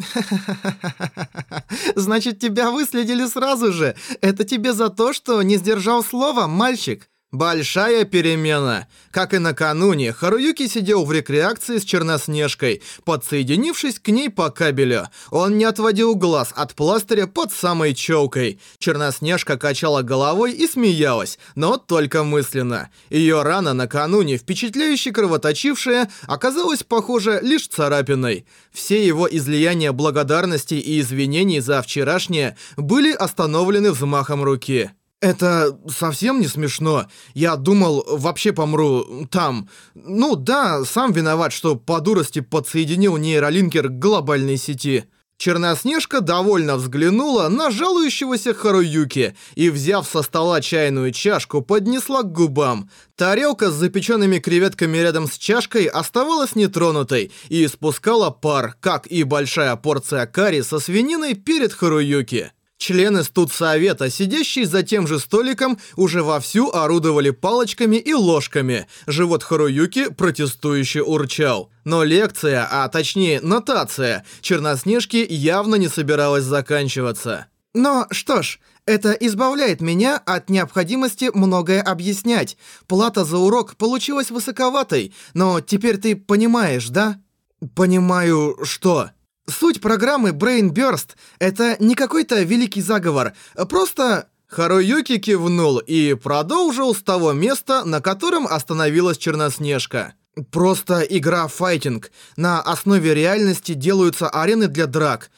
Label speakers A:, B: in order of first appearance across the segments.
A: Значит, тебя выследили сразу же. Это тебе за то, что не сдержал слова, мальчик. Большая перемена. Как и накануне, Харуюки сидел в рекреакции с Черноснежкой, подсоединившись к ней по кабелю. Он не отводил глаз от пластыря под самой челкой. Черноснежка качала головой и смеялась, но только мысленно. Ее рана накануне, впечатляюще кровоточившая, оказалась, похоже, лишь царапиной. Все его излияния благодарности и извинений за вчерашнее были остановлены взмахом руки. «Это совсем не смешно. Я думал, вообще помру там. Ну да, сам виноват, что по дурости подсоединил нейролинкер к глобальной сети». Черноснежка довольно взглянула на жалующегося Харуюки и, взяв со стола чайную чашку, поднесла к губам. Тарелка с запеченными креветками рядом с чашкой оставалась нетронутой и испускала пар, как и большая порция карри со свининой перед Харуюки. Члены студсовета, сидящие за тем же столиком, уже вовсю орудовали палочками и ложками. Живот Харуюки протестующе урчал. Но лекция, а точнее нотация, Черноснежки явно не собиралась заканчиваться.
B: Но что ж, это избавляет меня от необходимости многое объяснять. Плата за урок получилась высоковатой, но теперь ты понимаешь, да?
A: Понимаю, что...
B: Суть программы Brain Burst — это не какой-то великий заговор, просто...
A: Харуюки кивнул и продолжил с того места, на котором остановилась Черноснежка. Просто игра файтинг. На основе реальности делаются арены для драк.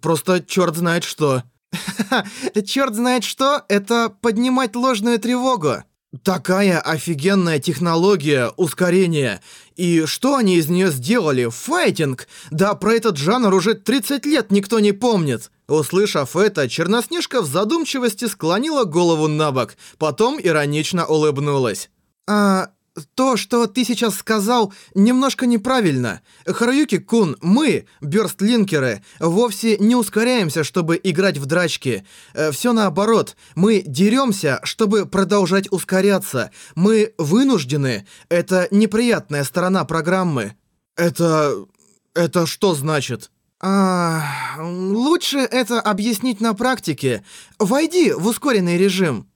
A: Просто черт знает что.
B: Черт знает что, это поднимать ложную тревогу.
A: Такая офигенная технология ускорения. И что они из нее сделали? Файтинг! Да про этот жанр уже 30 лет никто не помнит. Услышав это, Черноснежка в задумчивости склонила голову на бок, потом иронично улыбнулась.
B: А то, что ты сейчас сказал, немножко неправильно. Харуюки-кун, мы, бёрстлинкеры, вовсе не ускоряемся, чтобы играть в драчки. Э, Все наоборот, мы деремся, чтобы продолжать ускоряться. Мы вынуждены. Это неприятная сторона программы.
A: Это... это что значит?
B: А, лучше это объяснить на практике. Войди в ускоренный режим.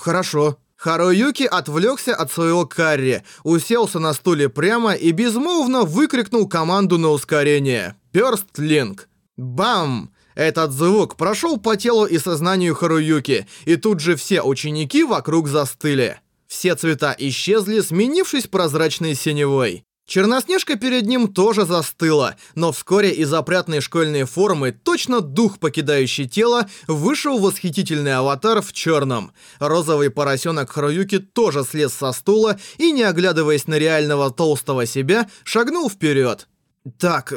A: Хорошо. Харуюки отвлекся от своего карри, уселся на стуле прямо и безмолвно выкрикнул команду на ускорение. Пёрст Линк. Бам! Этот звук прошел по телу и сознанию Харуюки, и тут же все ученики вокруг застыли. Все цвета исчезли, сменившись прозрачной синевой. Черноснежка перед ним тоже застыла, но вскоре из опрятной школьной формы, точно дух, покидающий тело, вышел восхитительный аватар в черном. Розовый поросенок Харуюки тоже слез со стула и, не оглядываясь на реального толстого себя, шагнул вперед. «Так,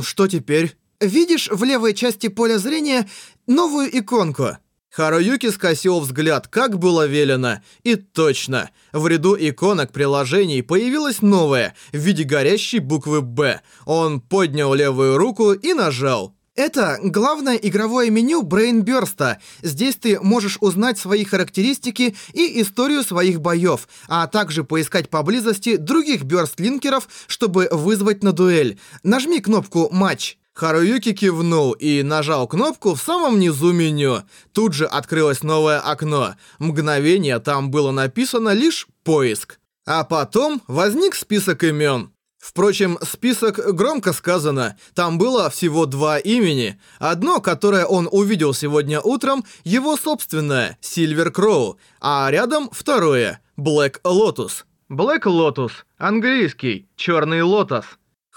A: что теперь?»
B: «Видишь в левой части поля зрения новую иконку?»
A: Харуюки скосил взгляд, как было велено. И точно. В ряду иконок приложений появилась новая, в виде горящей буквы «Б». Он поднял левую руку и нажал.
B: Это главное игровое меню Брейнбёрста. Здесь ты можешь узнать свои характеристики и историю своих боёв, а также поискать поблизости других бёрстлинкеров, чтобы вызвать на дуэль. Нажми кнопку «Матч».
A: Харуюки кивнул и нажал кнопку в самом низу меню. Тут же открылось новое окно. Мгновение там было написано лишь «Поиск». А потом возник список имен. Впрочем, список громко сказано. Там было всего два имени. Одно, которое он увидел сегодня утром, его собственное, Сильвер Кроу, а рядом второе, Блэк Лотус. Блэк Лотус, английский, черный лотос.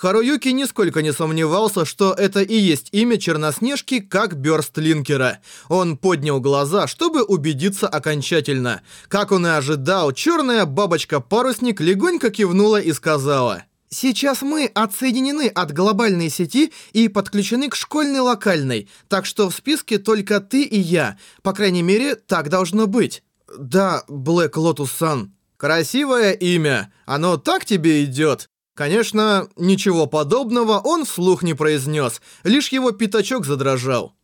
A: Харуюки нисколько не сомневался, что это и есть имя Черноснежки как Бёрстлинкера. Он поднял глаза, чтобы убедиться окончательно. Как он и ожидал, черная бабочка-парусник легонько кивнула и сказала...
B: Сейчас мы отсоединены от глобальной сети и подключены к школьной локальной, так что в списке только ты и я. По крайней мере, так должно быть.
A: Да, Блэк Лотус-сан. Красивое имя. Оно так тебе идет. Конечно, ничего подобного он вслух не произнес, лишь его пятачок задрожал.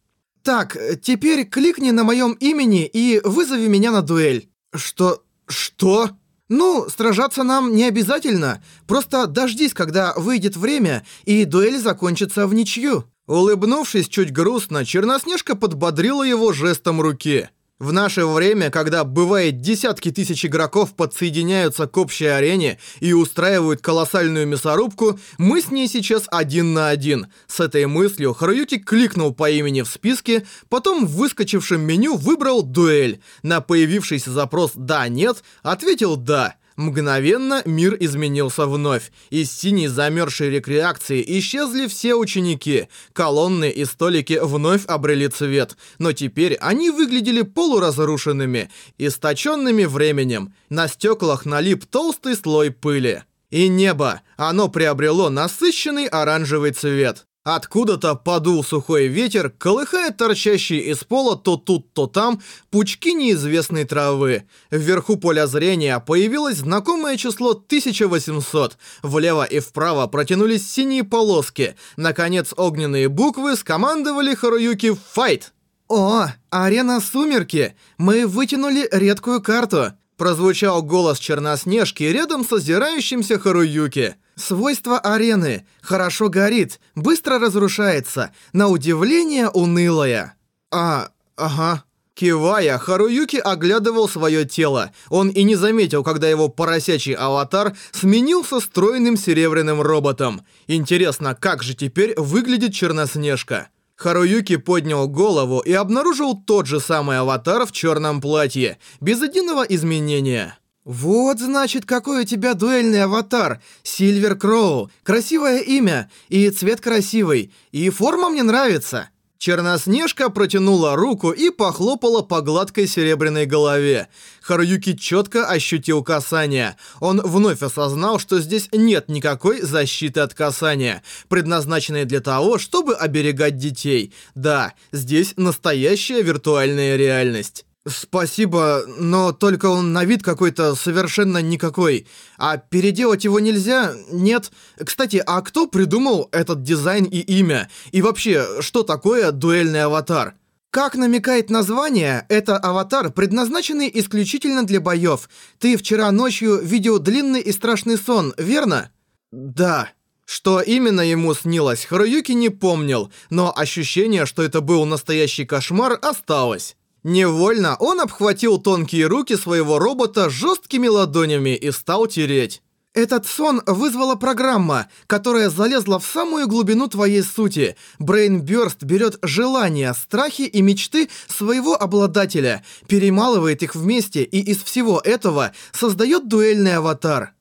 B: «Так, теперь кликни на моем имени и вызови меня на дуэль».
A: «Что? Что?»
B: «Ну, сражаться нам не обязательно. Просто дождись, когда выйдет время, и дуэль закончится в ничью».
A: Улыбнувшись чуть грустно, Черноснежка подбодрила его жестом руки. В наше время, когда бывает десятки тысяч игроков подсоединяются к общей арене и устраивают колоссальную мясорубку, мы с ней сейчас один на один. С этой мыслью Харуюки кликнул по имени в списке, потом в выскочившем меню выбрал «Дуэль». На появившийся запрос «Да-нет» ответил «Да». Мгновенно мир изменился вновь. Из синей замерзшей рекреакции исчезли все ученики. Колонны и столики вновь обрели цвет. Но теперь они выглядели полуразрушенными, источенными временем. На стеклах налип толстый слой пыли. И небо. Оно приобрело насыщенный оранжевый цвет. Откуда-то подул сухой ветер, колыхая торчащие из пола то тут, то там пучки неизвестной травы. Вверху поля зрения появилось знакомое число 1800. Влево и вправо протянулись синие полоски. Наконец, огненные буквы скомандовали Харуюки «Файт!».
B: «О, арена Сумерки! Мы вытянули редкую карту!»
A: Прозвучал голос Черноснежки рядом с озирающимся Харуюки.
B: Свойство арены. Хорошо горит, быстро разрушается, на удивление унылая.
A: А, ага. Кивая, Харуюки оглядывал свое тело. Он и не заметил, когда его поросячий аватар сменился стройным серебряным роботом. Интересно, как же теперь выглядит Черноснежка? Харуюки поднял голову и обнаружил тот же самый аватар в черном платье, без единого изменения.
B: «Вот, значит, какой у тебя дуэльный аватар. Сильвер Кроу. Красивое имя. И цвет красивый. И форма мне нравится».
A: Черноснежка протянула руку и похлопала по гладкой серебряной голове. Харуюки четко ощутил касание. Он вновь осознал, что здесь нет никакой защиты от касания, предназначенной для того, чтобы оберегать детей. Да, здесь настоящая виртуальная реальность.
B: «Спасибо, но только он на вид какой-то совершенно никакой. А переделать его нельзя? Нет? Кстати, а кто придумал этот дизайн и имя? И вообще, что такое дуэльный аватар?» Как намекает название, это аватар, предназначенный исключительно для боев. Ты вчера ночью видел длинный и страшный сон, верно?
A: Да. Что именно ему снилось, Харуюки не помнил, но ощущение, что это был настоящий кошмар, осталось. Невольно он обхватил тонкие руки своего робота жесткими ладонями и стал тереть.
B: Этот сон вызвала программа, которая залезла в самую глубину твоей сути. Брейнбёрст берет желания, страхи и мечты своего обладателя, перемалывает их вместе и из всего этого создает дуэльный аватар.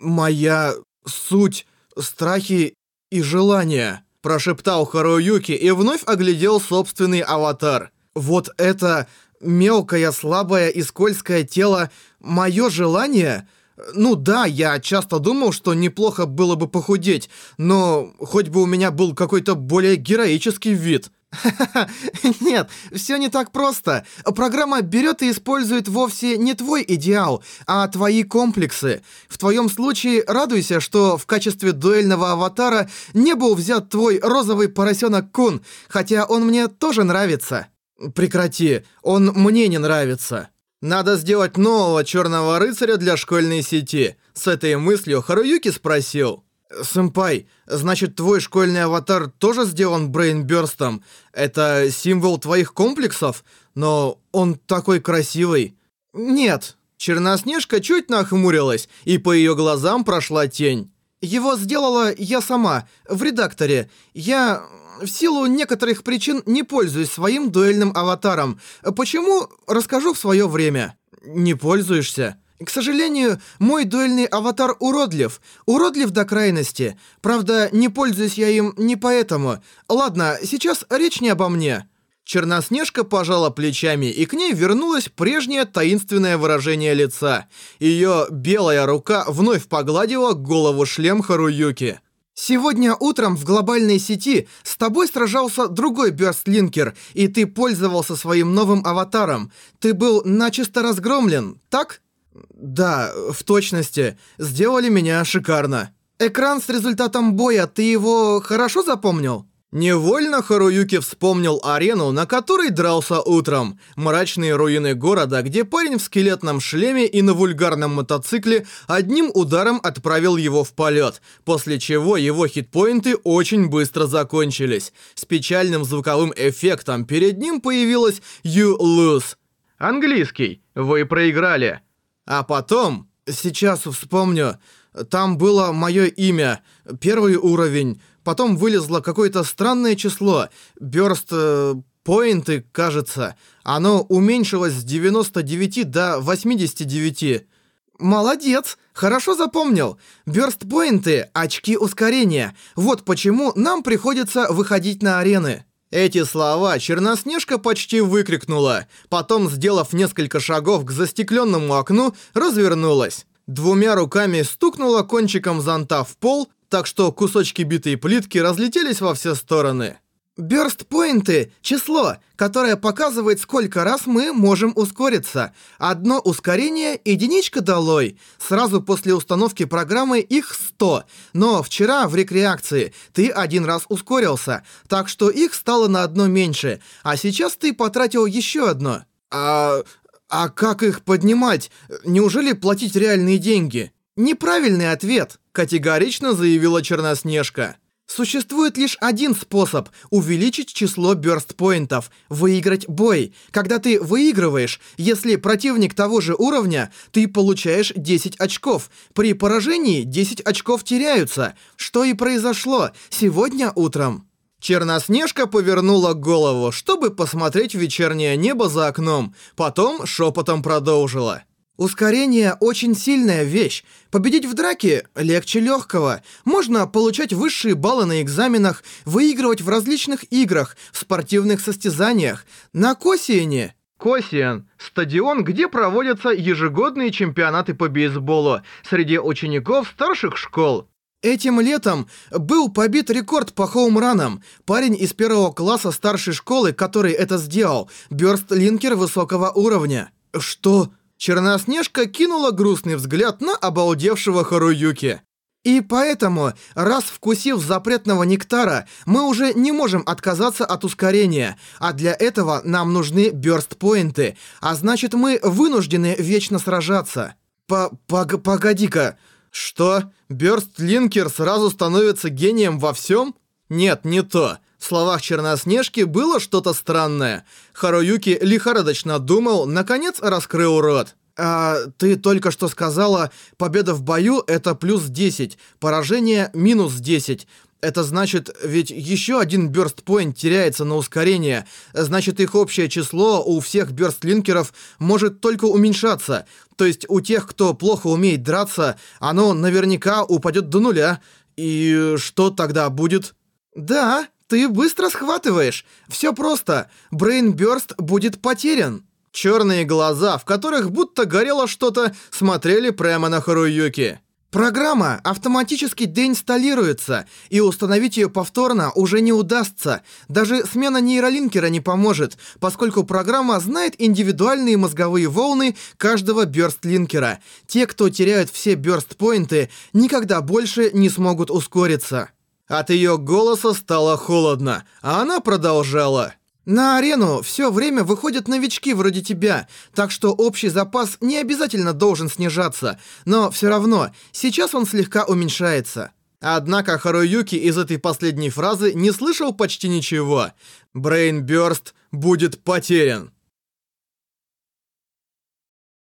A: «Моя суть, страхи и желания», прошептал Харуюки и вновь оглядел собственный аватар.
B: Вот это мелкое, слабое и скользкое тело — мое желание? Ну да, я часто думал, что неплохо было бы похудеть, но хоть бы у меня был какой-то более героический вид. Нет, все не так просто. Программа берет и использует вовсе не твой идеал, а твои комплексы. В твоем случае радуйся, что в качестве дуэльного аватара не был взят твой розовый поросенок Кун, хотя он мне тоже нравится.
A: Прекрати, он мне не нравится. Надо сделать нового черного рыцаря для школьной сети. С этой мыслью Харуюки спросил. «Сэмпай, значит, твой школьный аватар тоже сделан брейнбёрстом? Это символ твоих комплексов? Но он такой красивый».
B: «Нет».
A: Черноснежка чуть нахмурилась, и по ее глазам прошла тень.
B: «Его сделала я сама, в редакторе. Я в силу некоторых причин не пользуюсь своим дуэльным аватаром. Почему? Расскажу в свое время.
A: Не пользуешься?
B: К сожалению, мой дуэльный аватар уродлив. Уродлив до крайности. Правда, не пользуюсь я им не поэтому. Ладно, сейчас речь не обо мне.
A: Черноснежка пожала плечами, и к ней вернулось прежнее таинственное выражение лица. Ее белая рука вновь погладила голову шлем Харуюки.
B: Сегодня утром в глобальной сети с тобой сражался другой бёрстлинкер, и ты пользовался своим новым аватаром. Ты был начисто разгромлен, так?
A: Да, в точности. Сделали меня шикарно.
B: Экран с результатом боя, ты его хорошо запомнил?
A: Невольно Харуюки вспомнил арену, на которой дрался утром. Мрачные руины города, где парень в скелетном шлеме и на вульгарном мотоцикле одним ударом отправил его в полет, после чего его хитпоинты очень быстро закончились. С печальным звуковым эффектом перед ним появилась «You lose». Английский. Вы проиграли. А потом... Сейчас вспомню. Там было мое имя. Первый уровень. Потом вылезло какое-то странное число. Бёрст... Э, поинты, кажется. Оно уменьшилось с 99 до 89. Молодец! Хорошо запомнил. Бёрст-поинты — очки ускорения. Вот почему нам приходится выходить на арены. Эти слова Черноснежка почти выкрикнула. Потом, сделав несколько шагов к застекленному окну, развернулась. Двумя руками стукнула кончиком зонта в пол так что кусочки битой плитки разлетелись во все стороны. Бёрст-поинты — число, которое показывает, сколько раз мы можем ускориться. Одно ускорение — единичка долой. Сразу после установки программы их 100. Но вчера в рекреакции ты один раз ускорился, так что их стало на одно меньше. А сейчас ты потратил еще одно. А... а как их поднимать? Неужели платить реальные деньги? Неправильный ответ категорично заявила Черноснежка. Существует лишь один способ увеличить число бёрст-поинтов – выиграть бой. Когда ты выигрываешь, если противник того же уровня, ты получаешь 10 очков. При поражении 10 очков теряются. Что и произошло сегодня утром. Черноснежка повернула голову, чтобы посмотреть вечернее небо за окном, потом шепотом продолжила. Ускорение – очень сильная вещь. Победить в драке легче легкого. Можно получать высшие баллы на экзаменах, выигрывать в различных играх, в спортивных состязаниях. На Косиене... Косиен – стадион, где проводятся ежегодные чемпионаты по бейсболу среди учеников старших школ. Этим летом был побит рекорд по хоумранам. Парень из первого класса старшей школы, который это сделал, бёрст-линкер высокого уровня. Что? Черноснежка кинула грустный взгляд на обалдевшего Харуюки. И поэтому, раз вкусив запретного нектара, мы уже не можем отказаться от ускорения, а для этого нам нужны бёрст-поинты, а значит мы вынуждены вечно сражаться. По -пог Погоди-ка, что? Бёрст-линкер сразу становится гением во всем? Нет, не то. В словах Черноснежки было что-то странное. Харуюки лихорадочно думал, наконец раскрыл рот. «А, ты только что сказала, победа в бою — это плюс 10, поражение — минус 10. Это значит, ведь еще один бёрст-поинт теряется на ускорение. Значит, их общее число у всех бёрст-линкеров может только уменьшаться. То есть у тех, кто плохо умеет драться, оно наверняка упадет до нуля. И что тогда будет? Да, ты быстро схватываешь. Все просто. Брейнбёрст будет потерян. Черные глаза, в которых будто горело что-то, смотрели прямо на Харуюки. Программа автоматически деинсталируется, и установить ее повторно уже не удастся. Даже смена нейролинкера не поможет, поскольку программа знает индивидуальные мозговые волны каждого бёрст-линкера. Те, кто теряют все бёрст-поинты, никогда больше не смогут ускориться. От ее голоса стало холодно, а она продолжала. На арену все время выходят новички вроде тебя, так что общий запас не обязательно должен снижаться, но все равно, сейчас он слегка уменьшается. Однако Харуюки из этой последней фразы не слышал почти ничего. Брейнбёрст будет потерян.